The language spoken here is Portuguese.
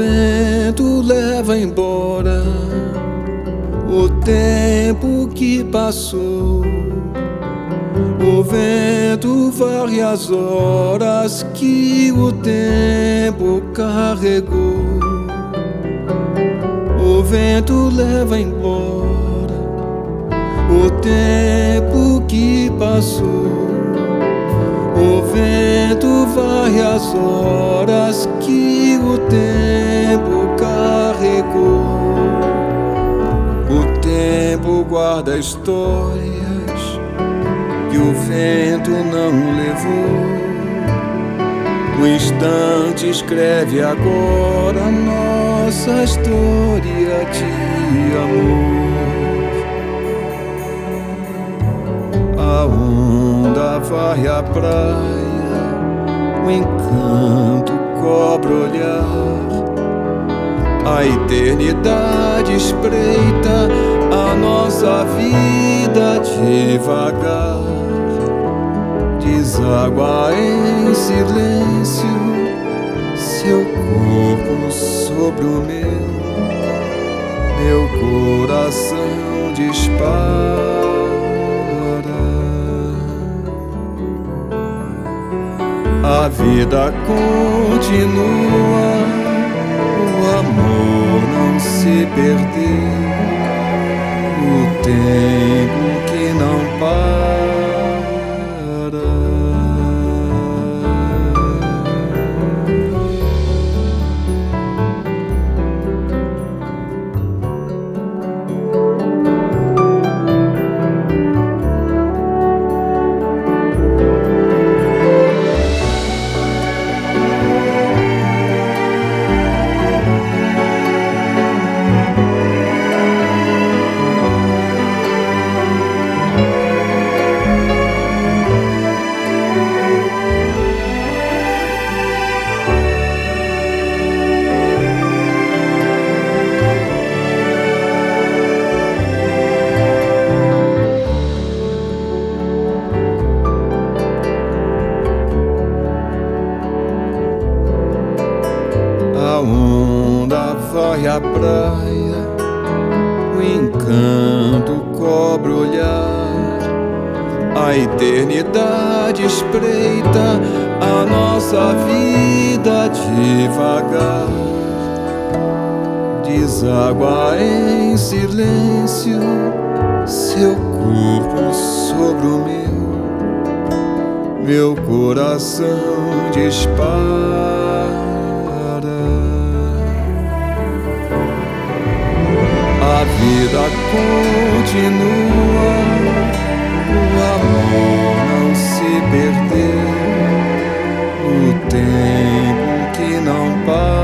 vento leva embora o tempo que passou. O vento varre as horas que o tempo carregou. O vento leva embora o tempo que passou. Vento varre as horas que o tempo carregou. O tempo guarda histórias que o vento não levou. O instante escreve agora nossa história de amor. A onda vai à praia, o encanto cobra olhar. A eternidade espreita a nossa vida devagar. Deságua em silêncio seu corpo sobre o meu, meu coração dispara. A vida continua, o amor não se perdeu, o tempo que não para. Onda vai à praia, o encanto cobre o olhar, a eternidade espreita a nossa vida devagar. Deságua em silêncio seu corpo sobre o meu, meu coração dispara. vida continua, o amor não se perdeu o tempo que não passa.